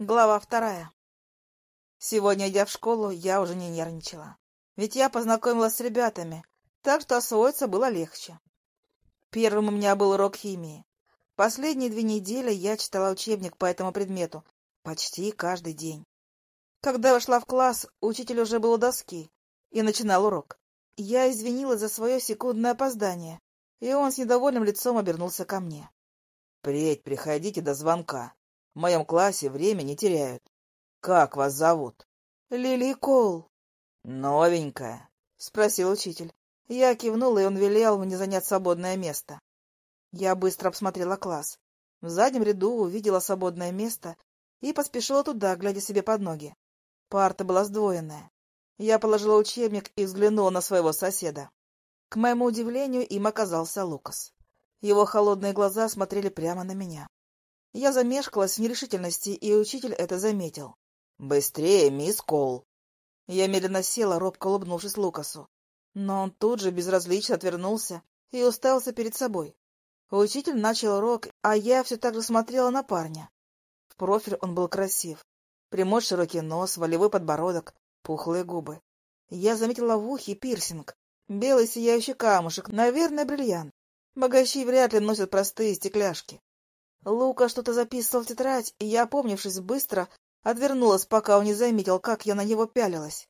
Глава вторая. Сегодня, идя в школу, я уже не нервничала. Ведь я познакомилась с ребятами, так что освоиться было легче. Первым у меня был урок химии. Последние две недели я читала учебник по этому предмету почти каждый день. Когда вошла в класс, учитель уже был у доски и начинал урок. Я извинилась за свое секундное опоздание, и он с недовольным лицом обернулся ко мне. — Впредь приходите до звонка. В моем классе время не теряют. Как вас зовут? — Лили Кол. — Новенькая? — спросил учитель. Я кивнула, и он велел мне занять свободное место. Я быстро обсмотрела класс. В заднем ряду увидела свободное место и поспешила туда, глядя себе под ноги. Парта была сдвоенная. Я положила учебник и взглянула на своего соседа. К моему удивлению, им оказался Лукас. Его холодные глаза смотрели прямо на меня. Я замешкалась в нерешительности, и учитель это заметил. «Быстрее, мисс Кол!» Я медленно села, робко улыбнувшись Лукасу. Но он тут же безразлично отвернулся и уставился перед собой. Учитель начал урок, а я все так же смотрела на парня. В профиль он был красив. Прямой широкий нос, волевой подбородок, пухлые губы. Я заметила в ухе пирсинг, белый сияющий камушек, наверное, бриллиант. Богачи вряд ли носят простые стекляшки. Лука что-то записывал в тетрадь, и я, опомнившись быстро, отвернулась, пока он не заметил, как я на него пялилась.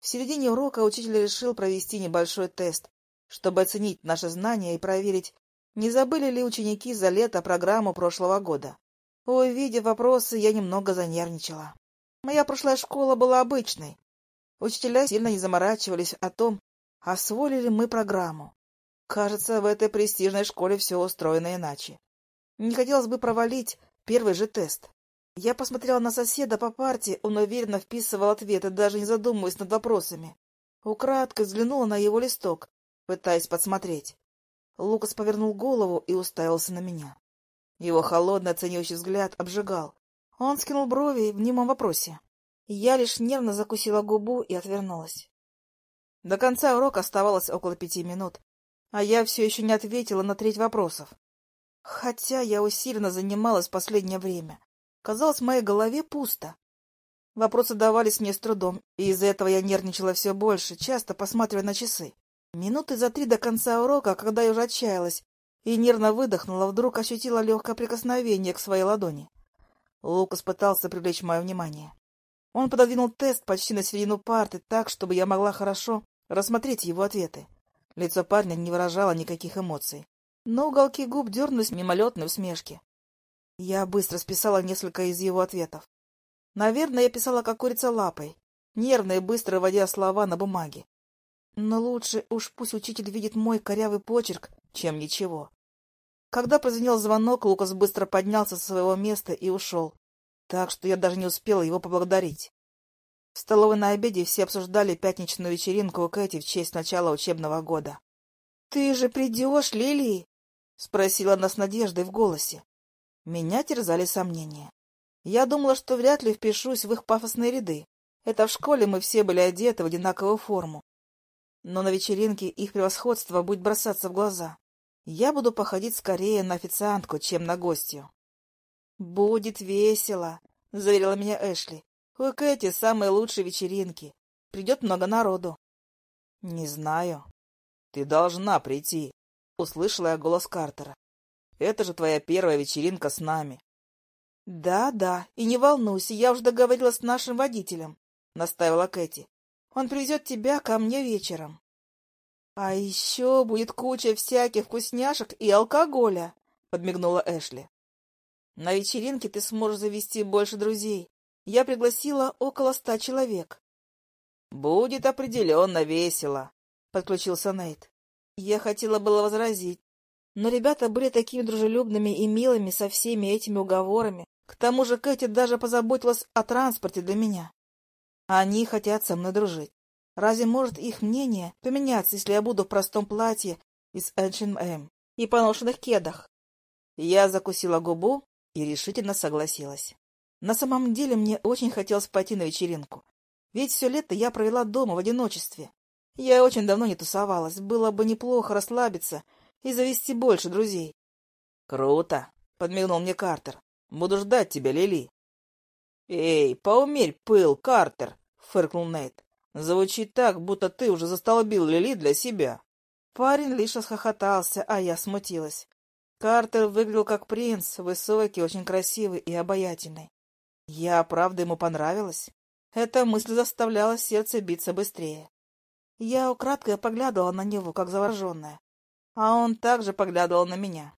В середине урока учитель решил провести небольшой тест, чтобы оценить наши знания и проверить, не забыли ли ученики за лето программу прошлого года. Увидев вопросы, я немного занервничала. Моя прошлая школа была обычной. Учителя сильно не заморачивались о том, освоили ли мы программу. Кажется, в этой престижной школе все устроено иначе. Не хотелось бы провалить первый же тест. Я посмотрела на соседа по парте, он уверенно вписывал ответы, даже не задумываясь над вопросами. Украдкой взглянула на его листок, пытаясь подсмотреть. Лукас повернул голову и уставился на меня. Его холодный оценивающий взгляд обжигал. Он скинул брови в немом вопросе. Я лишь нервно закусила губу и отвернулась. До конца урока оставалось около пяти минут, а я все еще не ответила на треть вопросов. Хотя я усиленно занималась в последнее время. Казалось, в моей голове пусто. Вопросы давались мне с трудом, и из-за этого я нервничала все больше, часто посматривая на часы. Минуты за три до конца урока, когда я уже отчаялась, и нервно выдохнула, вдруг ощутила легкое прикосновение к своей ладони. Лукас пытался привлечь мое внимание. Он пододвинул тест почти на середину парты так, чтобы я могла хорошо рассмотреть его ответы. Лицо парня не выражало никаких эмоций но уголки губ дернулись мимолетной усмешке. Я быстро списала несколько из его ответов. Наверное, я писала как курица лапой, нервно и быстро вводя слова на бумаге. Но лучше уж пусть учитель видит мой корявый почерк, чем ничего. Когда прозвенел звонок, Лукас быстро поднялся со своего места и ушел, так что я даже не успела его поблагодарить. В столовой на обеде все обсуждали пятничную вечеринку у Кэти в честь начала учебного года. — Ты же придешь, Лили? — спросила она с надеждой в голосе. Меня терзали сомнения. Я думала, что вряд ли впишусь в их пафосные ряды. Это в школе мы все были одеты в одинаковую форму. Но на вечеринке их превосходство будет бросаться в глаза. Я буду походить скорее на официантку, чем на гостью. — Будет весело, — заверила меня Эшли. — У Кэти самые лучшие вечеринки. Придет много народу. — Не знаю. — Ты должна прийти, Услышала я голос Картера. «Это же твоя первая вечеринка с нами». «Да, да, и не волнуйся, я уже договорилась с нашим водителем», — настаивала Кэти. «Он привезет тебя ко мне вечером». «А еще будет куча всяких вкусняшек и алкоголя», — подмигнула Эшли. «На вечеринке ты сможешь завести больше друзей. Я пригласила около ста человек». «Будет определенно весело», — подключился Нейт. Я хотела было возразить, но ребята были такими дружелюбными и милыми со всеми этими уговорами. К тому же Кэти даже позаботилась о транспорте для меня. Они хотят со мной дружить. Разве может их мнение поменяться, если я буду в простом платье из H&M и поношенных кедах? Я закусила губу и решительно согласилась. На самом деле мне очень хотелось пойти на вечеринку, ведь все лето я провела дома в одиночестве. Я очень давно не тусовалась, было бы неплохо расслабиться и завести больше друзей. — Круто! — подмигнул мне Картер. — Буду ждать тебя, Лили. «Эй, поумерь пыл, Картер!» — фыркнул Нейт. «Звучит так, будто ты уже застолбил Лили для себя». Парень лишь расхохотался, а я смутилась. Картер выглядел как принц, высокий, очень красивый и обаятельный. Я, правда, ему понравилась. Эта мысль заставляла сердце биться быстрее. Я украдкой поглядывала на него, как завороженная, а он также поглядывал на меня.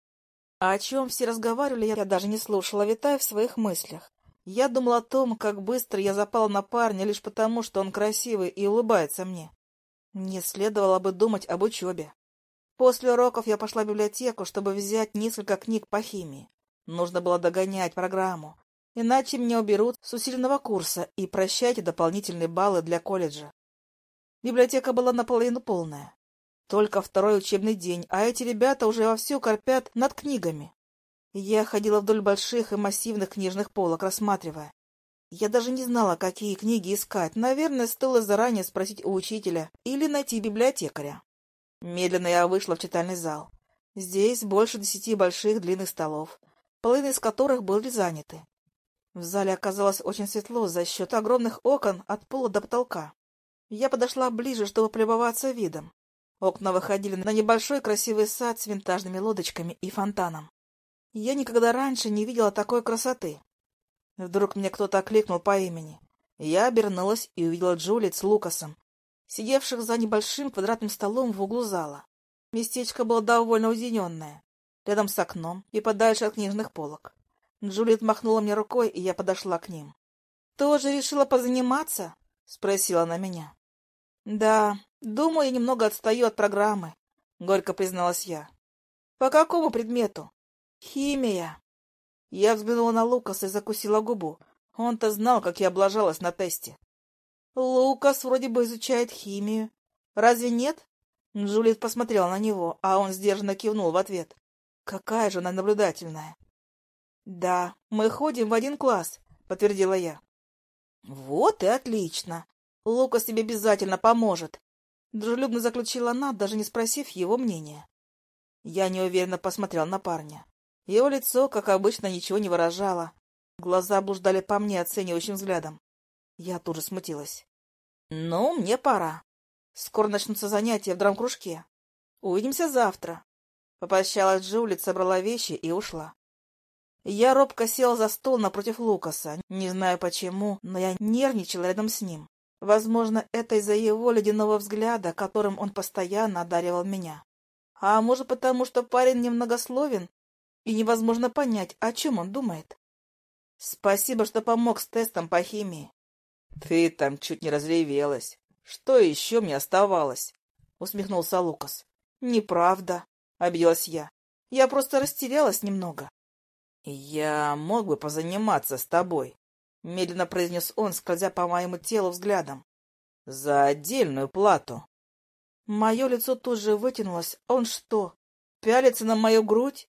А о чем все разговаривали, я даже не слушала, витая в своих мыслях. Я думала о том, как быстро я запала на парня лишь потому, что он красивый и улыбается мне. Мне следовало бы думать об учебе. После уроков я пошла в библиотеку, чтобы взять несколько книг по химии. Нужно было догонять программу, иначе меня уберут с усиленного курса и прощайте дополнительные баллы для колледжа. Библиотека была наполовину полная. Только второй учебный день, а эти ребята уже вовсю корпят над книгами. Я ходила вдоль больших и массивных книжных полок, рассматривая. Я даже не знала, какие книги искать. Наверное, стоило заранее спросить у учителя или найти библиотекаря. Медленно я вышла в читальный зал. Здесь больше десяти больших длинных столов, половина из которых были заняты. В зале оказалось очень светло за счет огромных окон от пола до потолка. Я подошла ближе, чтобы полюбоваться видом. Окна выходили на небольшой красивый сад с винтажными лодочками и фонтаном. Я никогда раньше не видела такой красоты. Вдруг меня кто-то окликнул по имени. Я обернулась и увидела Джулит с Лукасом, сидевших за небольшим квадратным столом в углу зала. Местечко было довольно уединенное, рядом с окном и подальше от книжных полок. Джулит махнула мне рукой, и я подошла к ним. — Тоже решила позаниматься? — спросила она меня. — Да, думаю, я немного отстаю от программы, — горько призналась я. — По какому предмету? — Химия. Я взглянула на Лукаса и закусила губу. Он-то знал, как я облажалась на тесте. — Лукас вроде бы изучает химию. Разве нет? Джулит посмотрела на него, а он сдержанно кивнул в ответ. Какая же она наблюдательная. — Да, мы ходим в один класс, — подтвердила я. — Вот и отлично. Лукас тебе обязательно поможет. Дружелюбно заключила она, даже не спросив его мнения. Я неуверенно посмотрел на парня. Его лицо, как обычно, ничего не выражало. Глаза блуждали по мне оценивающим взглядом. Я тут же смутилась. — Ну, мне пора. Скоро начнутся занятия в драмкружке. Увидимся завтра. Попрощалась Джулит, собрала вещи и ушла. Я робко села за стол напротив Лукаса. Не знаю почему, но я нервничала рядом с ним. Возможно, это из-за его ледяного взгляда, которым он постоянно одаривал меня. А может, потому что парень немногословен, и невозможно понять, о чем он думает. Спасибо, что помог с тестом по химии. Ты там чуть не разревелась. Что еще мне оставалось? Усмехнулся Лукас. Неправда, обиделась я. Я просто растерялась немного. «Я мог бы позаниматься с тобой», — медленно произнес он, скользя по моему телу взглядом. «За отдельную плату». Мое лицо тут же вытянулось. Он что, пялится на мою грудь?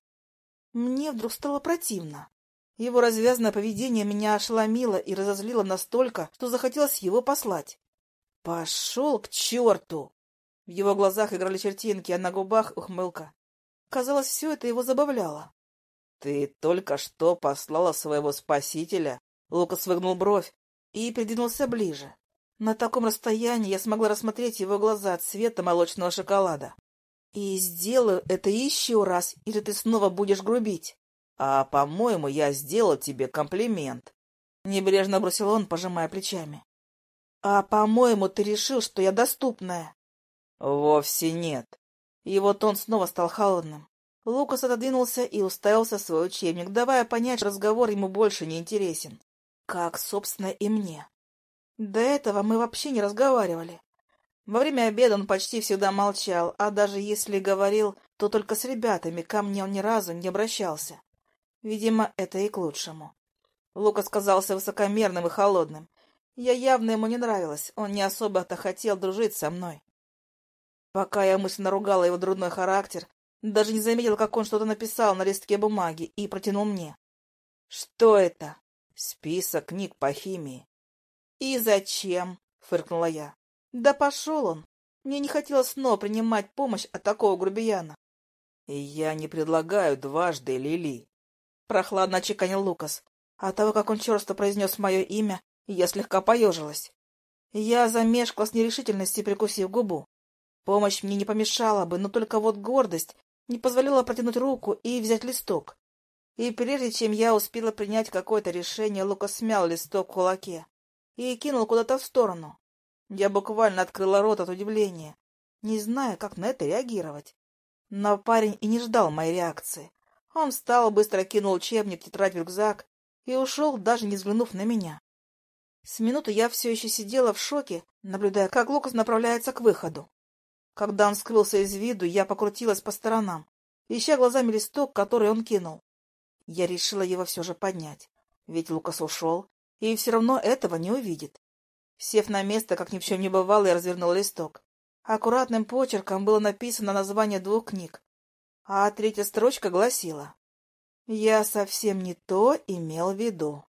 Мне вдруг стало противно. Его развязанное поведение меня ошеломило и разозлило настолько, что захотелось его послать. «Пошел к черту!» В его глазах играли чертинки, а на губах ухмылка. Казалось, все это его забавляло. «Ты только что послала своего спасителя?» Лукас выгнул бровь и придвинулся ближе. На таком расстоянии я смогла рассмотреть его глаза цвета молочного шоколада. «И сделаю это еще раз, или ты снова будешь грубить?» «А, по-моему, я сделал тебе комплимент», — небрежно бросил он, пожимая плечами. «А, по-моему, ты решил, что я доступная?» «Вовсе нет». И вот он снова стал холодным. Лукас отодвинулся и уставился в свой учебник, давая понять, что разговор ему больше не интересен. Как, собственно, и мне. До этого мы вообще не разговаривали. Во время обеда он почти всегда молчал, а даже если говорил, то только с ребятами, ко мне он ни разу не обращался. Видимо, это и к лучшему. Лукас казался высокомерным и холодным. Я явно ему не нравилась, он не особо-то хотел дружить со мной. Пока я мысленно ругала его трудной характер, даже не заметил, как он что-то написал на листке бумаги и протянул мне. «Что это?» «Список книг по химии». «И зачем?» — фыркнула я. «Да пошел он! Мне не хотелось снова принимать помощь от такого грубияна». «Я не предлагаю дважды, Лили», — прохладно чеканил Лукас. От того, как он черство произнес мое имя, я слегка поежилась. Я замешкала с нерешительности, прикусив губу. Помощь мне не помешала бы, но только вот гордость не позволила протянуть руку и взять листок. И прежде чем я успела принять какое-то решение, Лука смял листок в кулаке и кинул куда-то в сторону. Я буквально открыла рот от удивления, не зная, как на это реагировать. Но парень и не ждал моей реакции. Он встал, быстро кинул учебник, тетрадь в рюкзак и ушел, даже не взглянув на меня. С минуты я все еще сидела в шоке, наблюдая, как Лукас направляется к выходу. Когда он скрылся из виду, я покрутилась по сторонам, ища глазами листок, который он кинул. Я решила его все же поднять, ведь Лукас ушел, и все равно этого не увидит. Сев на место, как ни в чем не бывало, я развернул листок. Аккуратным почерком было написано название двух книг, а третья строчка гласила «Я совсем не то имел в виду».